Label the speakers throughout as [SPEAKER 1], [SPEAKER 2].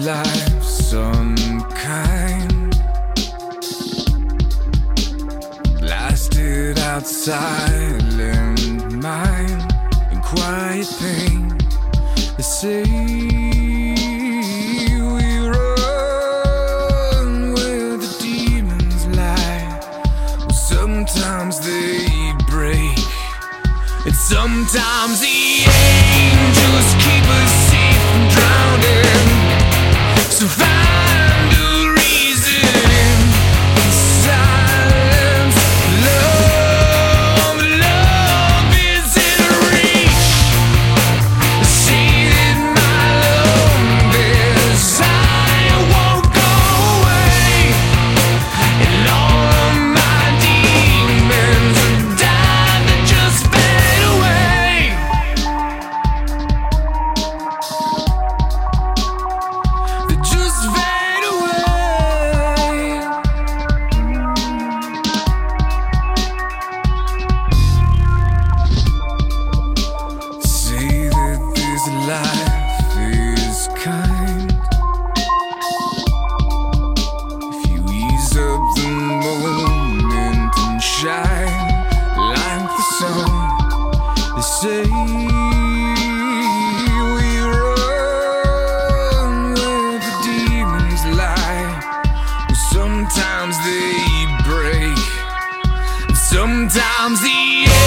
[SPEAKER 1] Life's some kind blasted out silent mind and quiet pain the say we run where the demons lie sometimes they break and sometimes they ain't. survive Sometimes the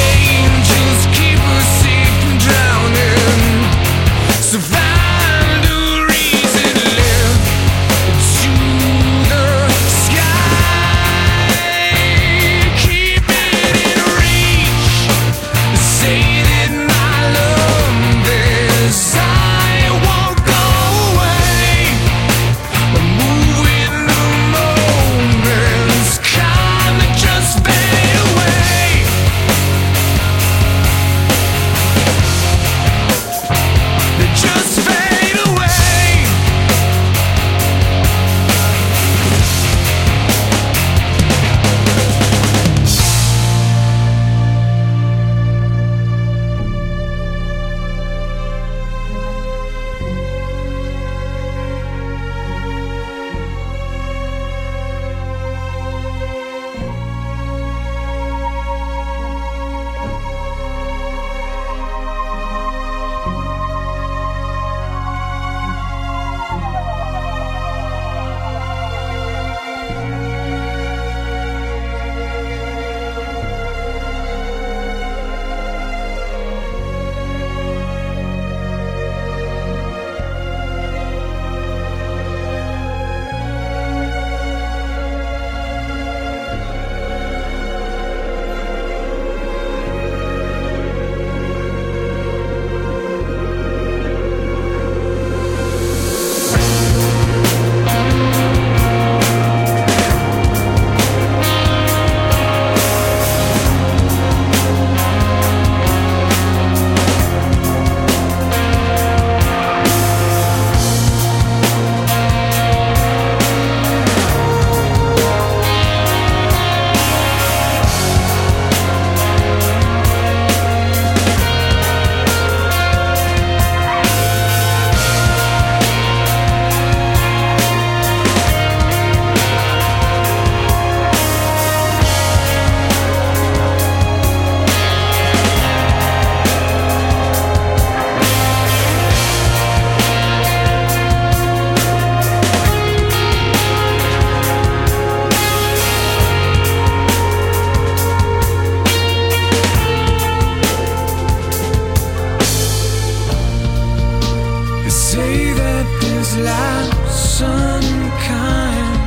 [SPEAKER 1] is like some kind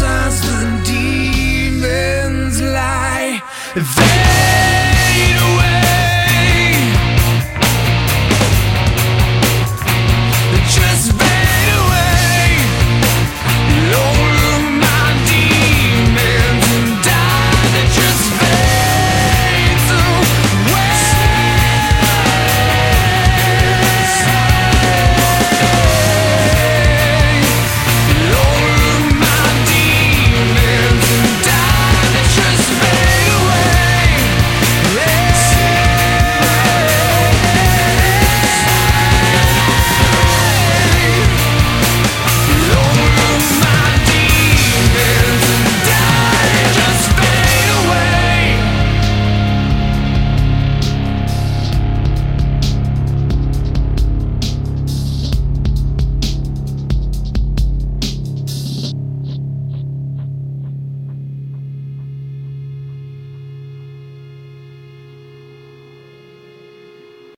[SPEAKER 1] as the demons lie. There